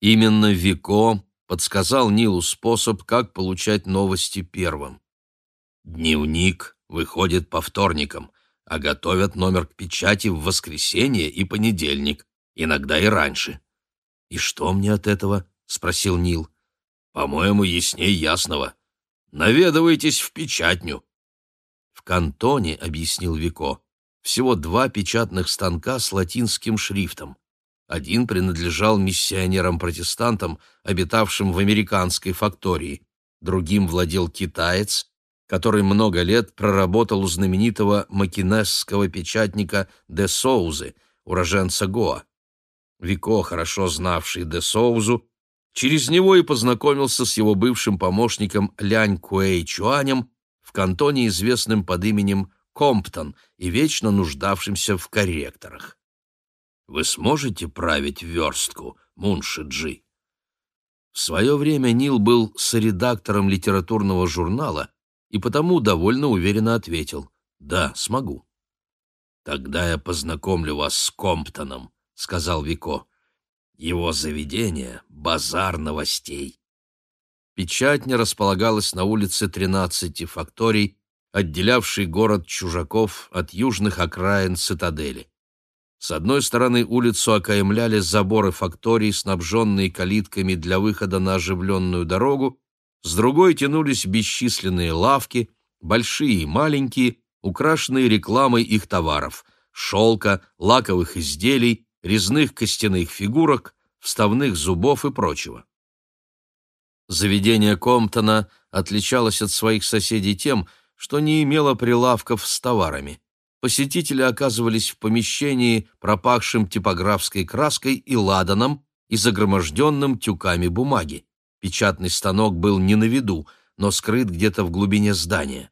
Именно Вико подсказал Нилу способ, как получать новости первым. Дневник выходит по вторникам, а готовят номер к печати в воскресенье и понедельник, иногда и раньше. «И что мне от этого?» — спросил Нил. «По-моему, ясней ясного. Наведывайтесь в печатню». В кантоне, — объяснил Вико, — всего два печатных станка с латинским шрифтом. Один принадлежал миссионерам-протестантам, обитавшим в американской фактории. Другим владел китаец, который много лет проработал у знаменитого макинесского печатника де Соузы, уроженца Гоа. Вико, хорошо знавший де Соузу, через него и познакомился с его бывшим помощником Лянь Куэй Чуанем в кантоне, известным под именем Комптон и вечно нуждавшимся в корректорах. Вы сможете править верстку, Муншиджи? В свое время Нил был соредактором литературного журнала и потому довольно уверенно ответил «Да, смогу». «Тогда я познакомлю вас с Комптоном», — сказал Вико. «Его заведение — базар новостей». Печатня располагалась на улице тринадцати факторий, отделявшей город чужаков от южных окраин цитадели. С одной стороны улицу окаймляли заборы факторий, снабженные калитками для выхода на оживленную дорогу, с другой тянулись бесчисленные лавки, большие и маленькие, украшенные рекламой их товаров – шелка, лаковых изделий, резных костяных фигурок, вставных зубов и прочего. Заведение Комптона отличалось от своих соседей тем, что не имело прилавков с товарами посетители оказывались в помещении, пропахшем типографской краской и ладаном и загроможденным тюками бумаги. Печатный станок был не на виду, но скрыт где-то в глубине здания.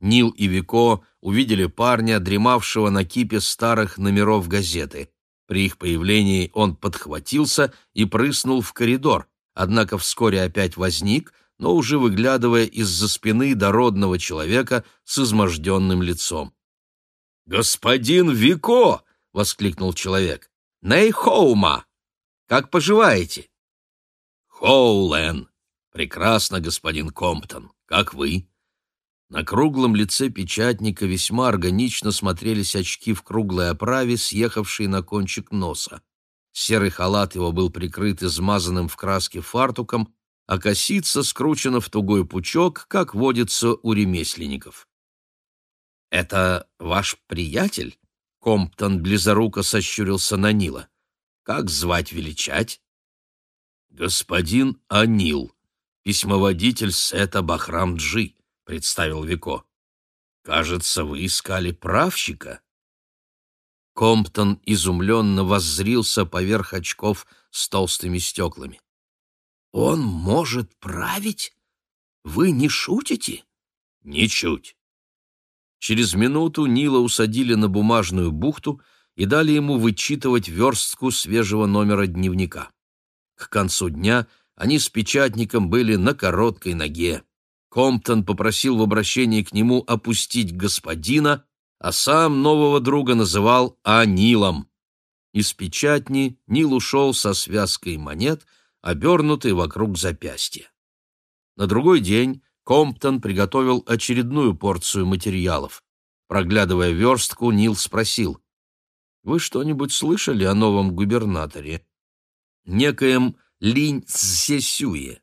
Нил и Вико увидели парня, дремавшего на кипе старых номеров газеты. При их появлении он подхватился и прыснул в коридор, однако вскоре опять возник, но уже выглядывая из-за спины дородного человека с изможденным лицом. «Господин Вико!» — воскликнул человек. «Нейхоума! Как поживаете?» «Хоулен! Прекрасно, господин Комптон. Как вы?» На круглом лице печатника весьма органично смотрелись очки в круглой оправе, съехавшие на кончик носа. Серый халат его был прикрыт измазанным в краске фартуком, а косица скручена в тугой пучок, как водится у ремесленников. «Это ваш приятель?» Комптон близоруко сощурился на Нила. «Как звать величать?» «Господин Анил, письмоводитель Сета Бахрам-Джи», — представил Вико. «Кажется, вы искали правщика?» Комптон изумленно воззрился поверх очков с толстыми стеклами. «Он может править? Вы не шутите?» «Ничуть. Через минуту Нила усадили на бумажную бухту и дали ему вычитывать верстку свежего номера дневника. К концу дня они с печатником были на короткой ноге. Комптон попросил в обращении к нему опустить господина, а сам нового друга называл Анилом. Из печатни Нил ушел со связкой монет, обернутой вокруг запястья. На другой день Комптон приготовил очередную порцию материалов. Проглядывая верстку, Нил спросил, «Вы что-нибудь слышали о новом губернаторе?» «Некоем Линь Цзесюе».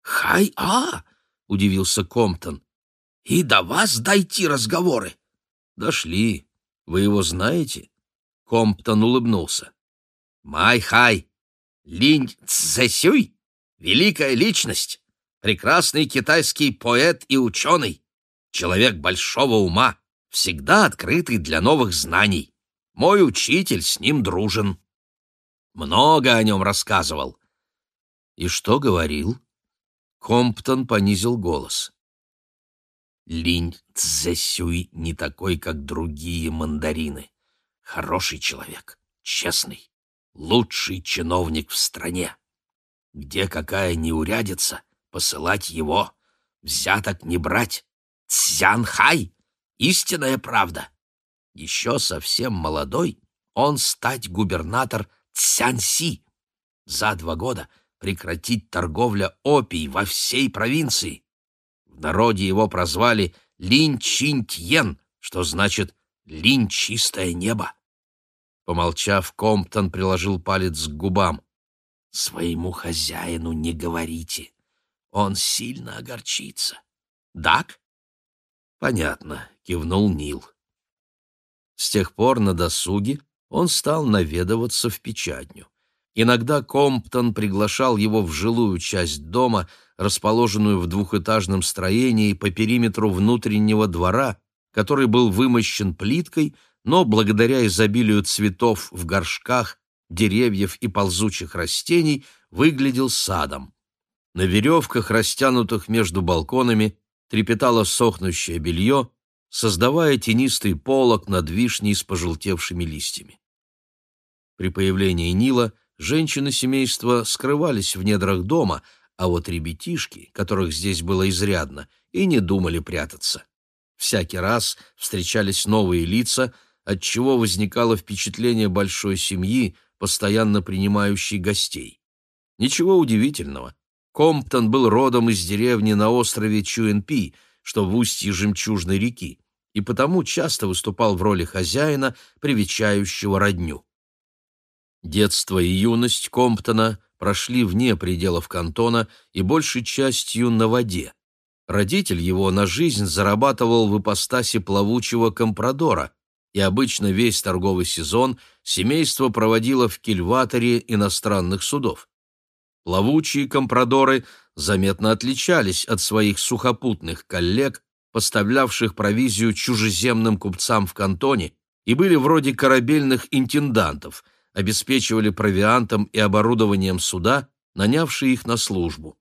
«Хай-а!» — удивился Комптон. «И до вас дойти разговоры?» «Дошли. Вы его знаете?» Комптон улыбнулся. «Май-хай! Линь Цзесюй? Великая личность! Прекрасный китайский поэт и ученый, человек большого ума, всегда открытый для новых знаний. Мой учитель с ним дружен. Много о нем рассказывал. И что говорил? Комптон понизил голос. Линь Цзэсюй не такой, как другие мандарины. Хороший человек, честный, лучший чиновник в стране. Где какая неурядица, посылать его, взяток не брать. Цзянхай — истинная правда. Еще совсем молодой, он стать губернатор Цянси. за два года прекратить торговля опий во всей провинции. В народе его прозвали Линь Чинь Тьен, что значит «Линь чистое небо». Помолчав, Комптон приложил палец к губам. «Своему хозяину не говорите. Он сильно огорчится». «Дак?» «Понятно», — кивнул Нил. С тех пор на досуге он стал наведываться в печатню. Иногда Комптон приглашал его в жилую часть дома, расположенную в двухэтажном строении по периметру внутреннего двора, который был вымощен плиткой, но благодаря изобилию цветов в горшках, деревьев и ползучих растений выглядел садом. На веревках, растянутых между балконами, трепетало сохнущее белье, создавая тенистый полог над вишней с пожелтевшими листьями. При появлении Нила женщины семейства скрывались в недрах дома, а вот ребятишки, которых здесь было изрядно, и не думали прятаться. Всякий раз встречались новые лица, отчего возникало впечатление большой семьи, постоянно принимающей гостей. Ничего удивительного. Комптон был родом из деревни на острове Чуэнпи, что в устье Жемчужной реки, и потому часто выступал в роли хозяина, привечающего родню. Детство и юность Комптона прошли вне пределов кантона и большей частью на воде. Родитель его на жизнь зарабатывал в ипостаси плавучего компрадора, и обычно весь торговый сезон семейство проводило в кильваторе иностранных судов. Плавучие компрадоры заметно отличались от своих сухопутных коллег, поставлявших провизию чужеземным купцам в кантоне, и были вроде корабельных интендантов – обеспечивали провиантом и оборудованием суда, нанявшие их на службу.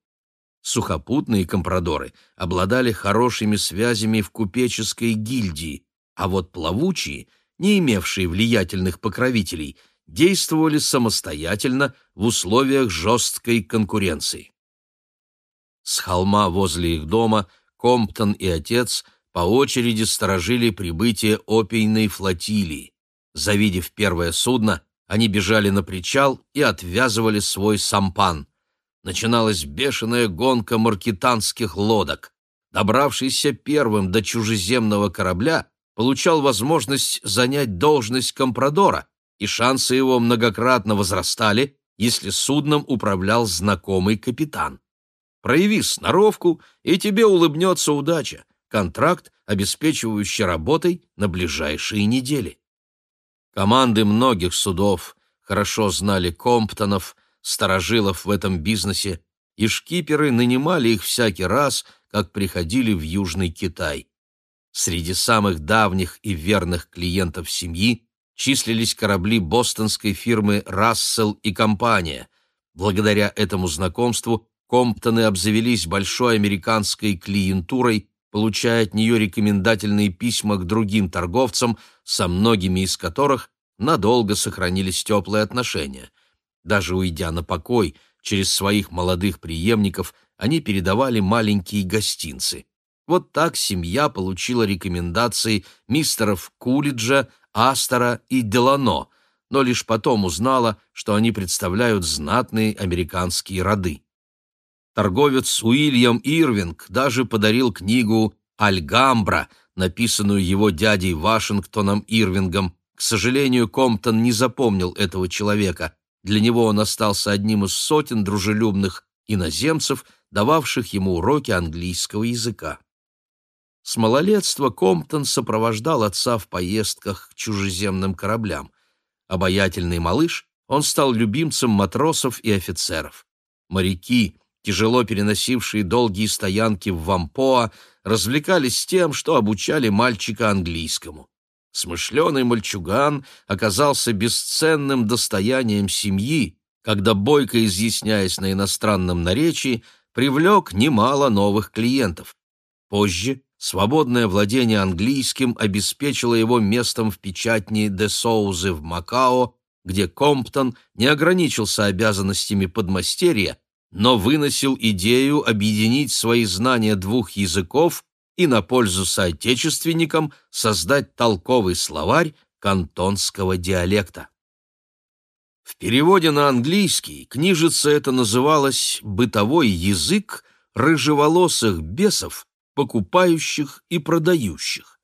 Сухопутные компрадоры обладали хорошими связями в купеческой гильдии, а вот плавучие, не имевшие влиятельных покровителей, действовали самостоятельно в условиях жесткой конкуренции. С холма возле их дома Комптон и отец по очереди сторожили прибытие опийной флотилии. Завидев первое судно, они бежали на причал и отвязывали свой сампан. Начиналась бешеная гонка маркетанских лодок. Добравшийся первым до чужеземного корабля получал возможность занять должность компрадора, и шансы его многократно возрастали, если судном управлял знакомый капитан. Прояви сноровку, и тебе улыбнется удача, контракт, обеспечивающий работой на ближайшие недели. Команды многих судов хорошо знали Комптонов, старожилов в этом бизнесе, и шкиперы нанимали их всякий раз, как приходили в Южный Китай. Среди самых давних и верных клиентов семьи числились корабли бостонской фирмы «Рассел и компания». Благодаря этому знакомству Комптоны обзавелись большой американской клиентурой получая от нее рекомендательные письма к другим торговцам, со многими из которых надолго сохранились теплые отношения. Даже уйдя на покой, через своих молодых преемников они передавали маленькие гостинцы. Вот так семья получила рекомендации мистеров Кулиджа, Астера и Делано, но лишь потом узнала, что они представляют знатные американские роды. Торговец Уильям Ирвинг даже подарил книгу «Альгамбра», написанную его дядей Вашингтоном Ирвингом. К сожалению, Комптон не запомнил этого человека. Для него он остался одним из сотен дружелюбных иноземцев, дававших ему уроки английского языка. С малолетства Комптон сопровождал отца в поездках к чужеземным кораблям. Обаятельный малыш, он стал любимцем матросов и офицеров. Моряки, тяжело переносившие долгие стоянки в Вампоа, развлекались тем, что обучали мальчика английскому. Смышленый мальчуган оказался бесценным достоянием семьи, когда, бойко изъясняясь на иностранном наречии, привлек немало новых клиентов. Позже свободное владение английским обеспечило его местом в печатне де Соузы в Макао, где Комптон не ограничился обязанностями подмастерья, но выносил идею объединить свои знания двух языков и на пользу соотечественникам создать толковый словарь кантонского диалекта. В переводе на английский книжица это называлась «Бытовой язык рыжеволосых бесов, покупающих и продающих».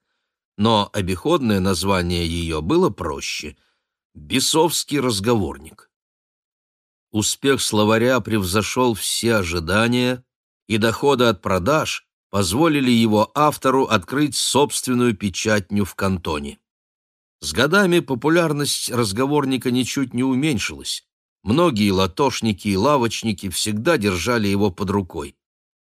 Но обиходное название ее было проще — «Бесовский разговорник». Успех словаря превзошел все ожидания, и доходы от продаж позволили его автору открыть собственную печатню в кантоне. С годами популярность разговорника ничуть не уменьшилась. Многие латошники и лавочники всегда держали его под рукой.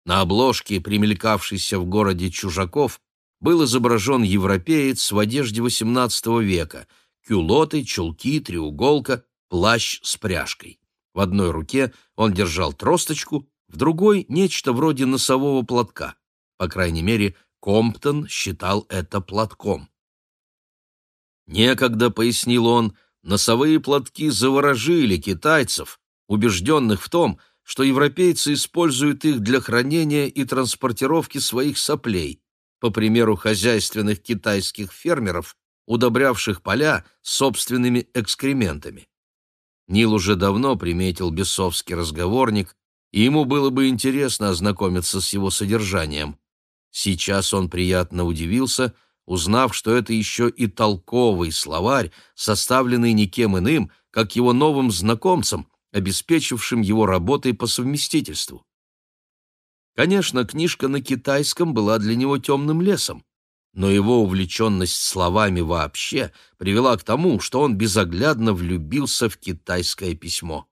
На обложке, примелькавшейся в городе чужаков, был изображен европеец в одежде XVIII века, кюлоты, чулки, треуголка, плащ с пряжкой. В одной руке он держал тросточку, в другой — нечто вроде носового платка. По крайней мере, Комптон считал это платком. Некогда, пояснил он, носовые платки заворожили китайцев, убежденных в том, что европейцы используют их для хранения и транспортировки своих соплей, по примеру хозяйственных китайских фермеров, удобрявших поля собственными экскрементами. Нил уже давно приметил бесовский разговорник, и ему было бы интересно ознакомиться с его содержанием. Сейчас он приятно удивился — узнав, что это еще и толковый словарь, составленный никем иным, как его новым знакомцем, обеспечившим его работой по совместительству. Конечно, книжка на китайском была для него темным лесом, но его увлеченность словами вообще привела к тому, что он безоглядно влюбился в китайское письмо.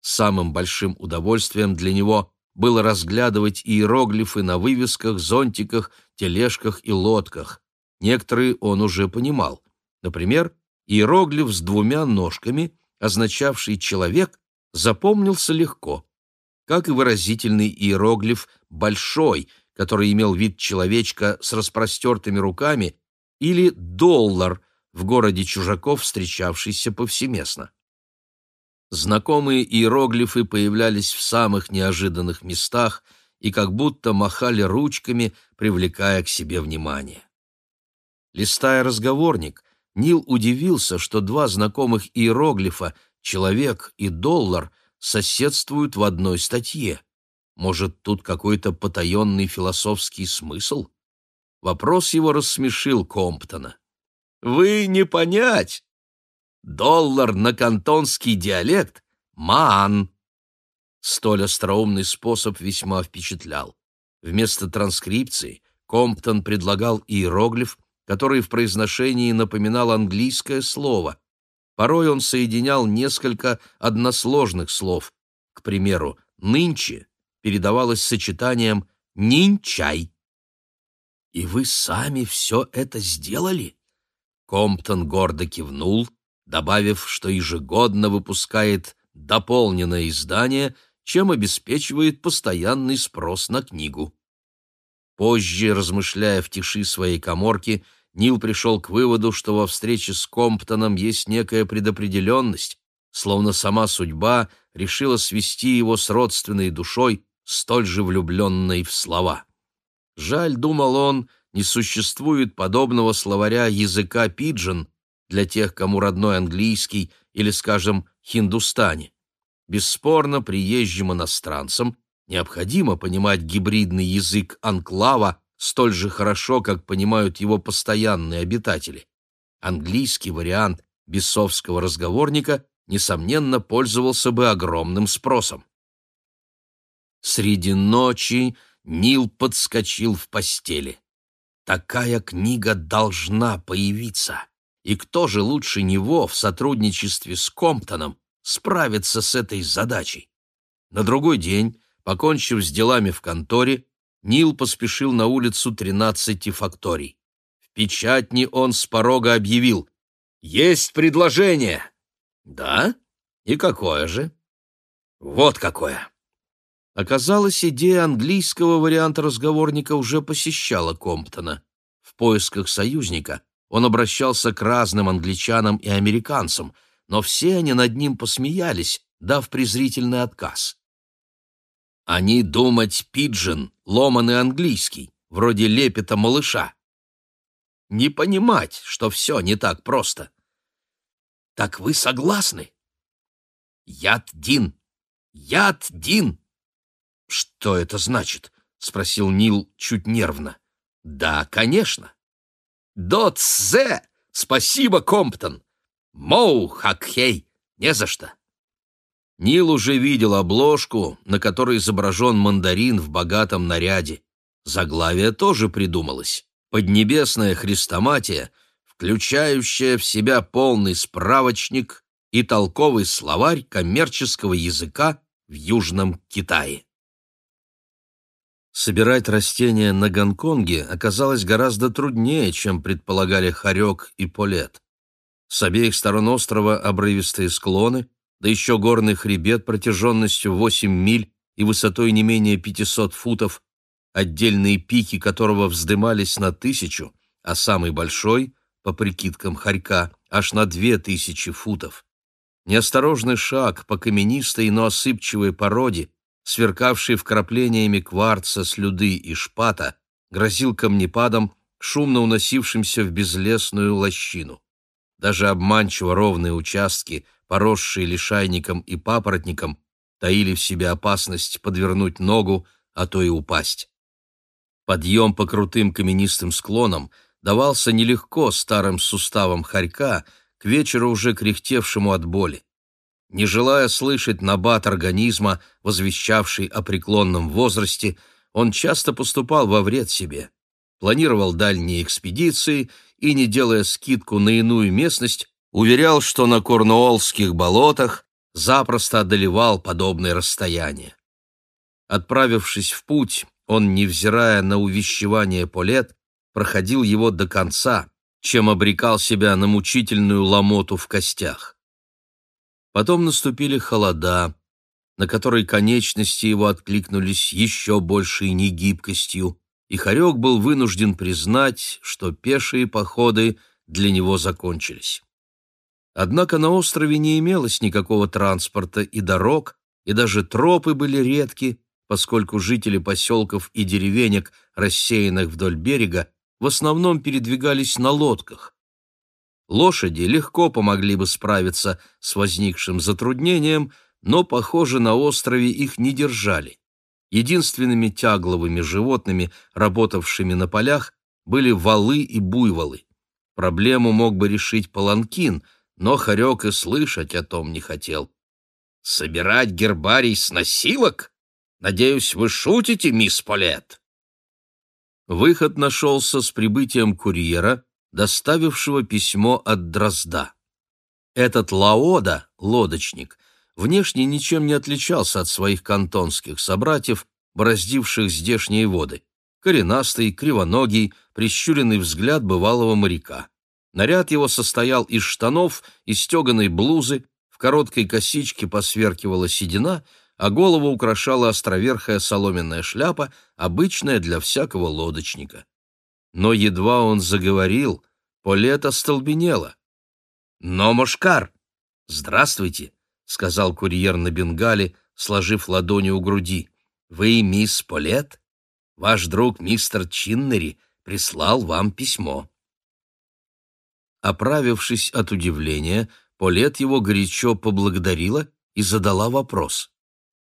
Самым большим удовольствием для него было разглядывать иероглифы на вывесках, зонтиках, тележках и лодках. Некоторые он уже понимал. Например, иероглиф с двумя ножками, означавший «человек», запомнился легко, как и выразительный иероглиф «большой», который имел вид человечка с распростертыми руками, или «доллар» в городе чужаков, встречавшийся повсеместно. Знакомые иероглифы появлялись в самых неожиданных местах и как будто махали ручками, привлекая к себе внимание. Листая разговорник, Нил удивился, что два знакомых иероглифа «человек» и «доллар» соседствуют в одной статье. Может, тут какой-то потаенный философский смысл? Вопрос его рассмешил Комптона. «Вы не понять! Доллар на кантонский диалект — ман!» Столь остроумный способ весьма впечатлял. Вместо транскрипции Комптон предлагал иероглиф — который в произношении напоминал английское слово. Порой он соединял несколько односложных слов. К примеру, «нынче» передавалось сочетанием «нинчай». «И вы сами все это сделали?» Комптон гордо кивнул, добавив, что ежегодно выпускает дополненное издание, чем обеспечивает постоянный спрос на книгу. Позже, размышляя в тиши своей коморки, Нил пришел к выводу, что во встрече с Комптоном есть некая предопределенность, словно сама судьба решила свести его с родственной душой, столь же влюбленной в слова. Жаль, думал он, не существует подобного словаря языка пиджин для тех, кому родной английский или, скажем, хиндустане. Бесспорно, приезжим иностранцам необходимо понимать гибридный язык анклава столь же хорошо, как понимают его постоянные обитатели. Английский вариант бесовского разговорника, несомненно, пользовался бы огромным спросом. Среди ночи Нил подскочил в постели. Такая книга должна появиться. И кто же лучше него в сотрудничестве с Комптоном справится с этой задачей? На другой день, покончив с делами в конторе, Нил поспешил на улицу тринадцати факторий. В печатне он с порога объявил «Есть предложение!» «Да? И какое же?» «Вот какое!» Оказалось, идея английского варианта разговорника уже посещала Комптона. В поисках союзника он обращался к разным англичанам и американцам, но все они над ним посмеялись, дав презрительный отказ. Они думать пиджин, ломаный английский, вроде лепета малыша. Не понимать, что все не так просто. Так вы согласны? Яд-Дин! Яд-Дин!» «Что это значит?» — спросил Нил чуть нервно. «Да, конечно». «Дот-зе! Спасибо, Комптон!» «Моу, Хакхей! Не за что!» Нил уже видел обложку, на которой изображен мандарин в богатом наряде. Заглавие тоже придумалось. Поднебесная хрестоматия, включающая в себя полный справочник и толковый словарь коммерческого языка в Южном Китае. Собирать растения на Гонконге оказалось гораздо труднее, чем предполагали Харек и Полет. С обеих сторон острова обрывистые склоны, да еще горный хребет протяженностью 8 миль и высотой не менее 500 футов, отдельные пики которого вздымались на тысячу, а самый большой, по прикидкам Харька, аж на две тысячи футов. Неосторожный шаг по каменистой, но осыпчивой породе, сверкавший вкраплениями кварца, слюды и шпата, грозил камнепадом, шумно уносившимся в безлесную лощину. Даже обманчиво ровные участки, поросшие лишайником и папоротником, таили в себе опасность подвернуть ногу, а то и упасть. Подъем по крутым каменистым склонам давался нелегко старым суставам хорька, к вечеру уже кряхтевшему от боли. Не желая слышать набат организма, возвещавший о преклонном возрасте, он часто поступал во вред себе. Планировал дальние экспедиции и, не делая скидку на иную местность, уверял, что на Корнуоллских болотах запросто одолевал подобные расстояния. Отправившись в путь, он, невзирая на увещевание Полет, проходил его до конца, чем обрекал себя на мучительную ломоту в костях. Потом наступили холода, на которые конечности его откликнулись еще большей негибкостью, и Харек был вынужден признать, что пешие походы для него закончились. Однако на острове не имелось никакого транспорта и дорог, и даже тропы были редки, поскольку жители поселков и деревенек, рассеянных вдоль берега, в основном передвигались на лодках, Лошади легко помогли бы справиться с возникшим затруднением, но, похоже, на острове их не держали. Единственными тягловыми животными, работавшими на полях, были валы и буйволы. Проблему мог бы решить паланкин, но Харек и слышать о том не хотел. «Собирать гербарий с носилок? Надеюсь, вы шутите, мисс Полет?» Выход нашелся с прибытием курьера — доставившего письмо от Дрозда. Этот Лаода, лодочник, внешне ничем не отличался от своих кантонских собратьев, бороздивших здешние воды. Коренастый, кривоногий, прищуренный взгляд бывалого моряка. Наряд его состоял из штанов и стеганой блузы, в короткой косичке посверкивала седина, а голову украшала островерхая соломенная шляпа, обычная для всякого лодочника. Но едва он заговорил, Полет остолбенела. «Но, Мошкар!» «Здравствуйте!» — сказал курьер на бенгале, сложив ладони у груди. «Вы мисс Полет? Ваш друг мистер Чиннери прислал вам письмо». Оправившись от удивления, Полет его горячо поблагодарила и задала вопрос.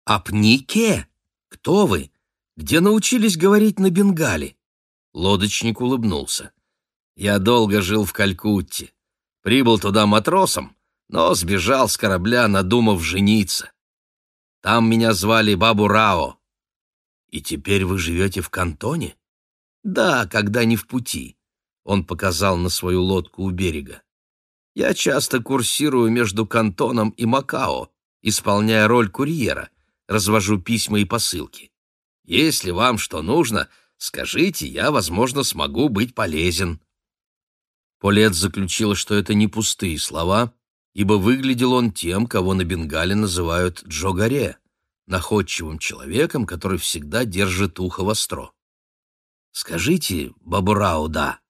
«Апнике? Кто вы? Где научились говорить на бенгале?» Лодочник улыбнулся. «Я долго жил в Калькутте. Прибыл туда матросом, но сбежал с корабля, надумав жениться. Там меня звали Бабу Рао. И теперь вы живете в кантоне? Да, когда не в пути. Он показал на свою лодку у берега. Я часто курсирую между кантоном и Макао, исполняя роль курьера, развожу письма и посылки. Если вам что нужно, Скажите, я, возможно, смогу быть полезен». Полет заключила, что это не пустые слова, ибо выглядел он тем, кого на Бенгале называют Джогаре, находчивым человеком, который всегда держит ухо востро. «Скажите, Бабурау, да,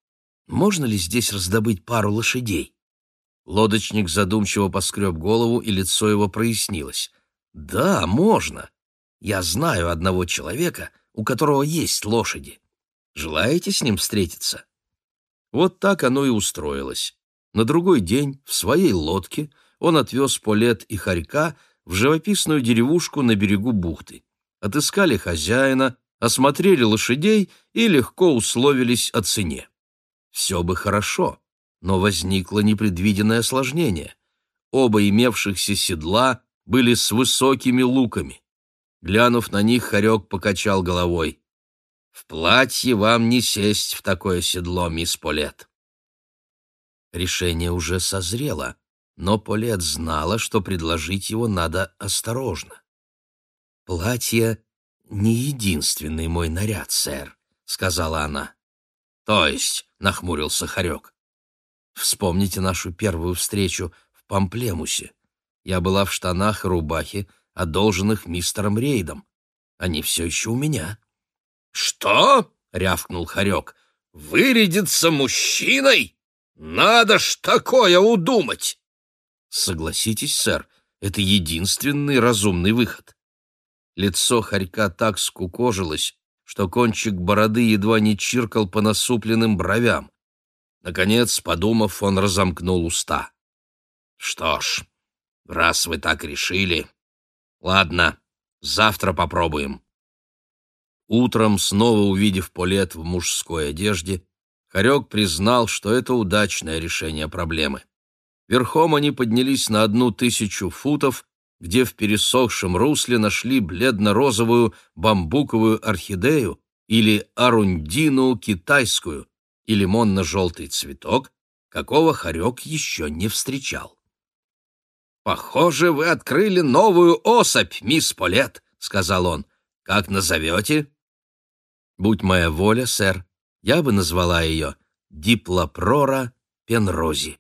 можно ли здесь раздобыть пару лошадей?» Лодочник задумчиво поскреб голову, и лицо его прояснилось. «Да, можно. Я знаю одного человека, у которого есть лошади. Желаете с ним встретиться?» Вот так оно и устроилось. На другой день в своей лодке он отвез Полет и Харька в живописную деревушку на берегу бухты. Отыскали хозяина, осмотрели лошадей и легко условились о цене. Все бы хорошо, но возникло непредвиденное осложнение. Оба имевшихся седла были с высокими луками. Глянув на них, Харек покачал головой. «В платье вам не сесть в такое седло, мисс Полет». Решение уже созрело, но Полет знала, что предложить его надо осторожно. «Платье — не единственный мой наряд, сэр», — сказала она. «То есть?» — нахмурился Харек. «Вспомните нашу первую встречу в Памплемусе. Я была в штанах и рубахе, одолженных мистером Рейдом. Они все еще у меня». «Что?» — рявкнул Харек. «Вырядиться мужчиной? Надо ж такое удумать!» «Согласитесь, сэр, это единственный разумный выход». Лицо Харька так скукожилось, что кончик бороды едва не чиркал по насупленным бровям. Наконец, подумав, он разомкнул уста. «Что ж, раз вы так решили, ладно, завтра попробуем». Утром, снова увидев Полет в мужской одежде, Харек признал, что это удачное решение проблемы. Верхом они поднялись на одну тысячу футов, где в пересохшем русле нашли бледно-розовую бамбуковую орхидею или арундину китайскую и лимонно-желтый цветок, какого Харек еще не встречал. «Похоже, вы открыли новую особь, мисс Полет», — сказал он. «Как назовете?» «Будь моя воля, сэр, я бы назвала ее Диплопрора пенрози».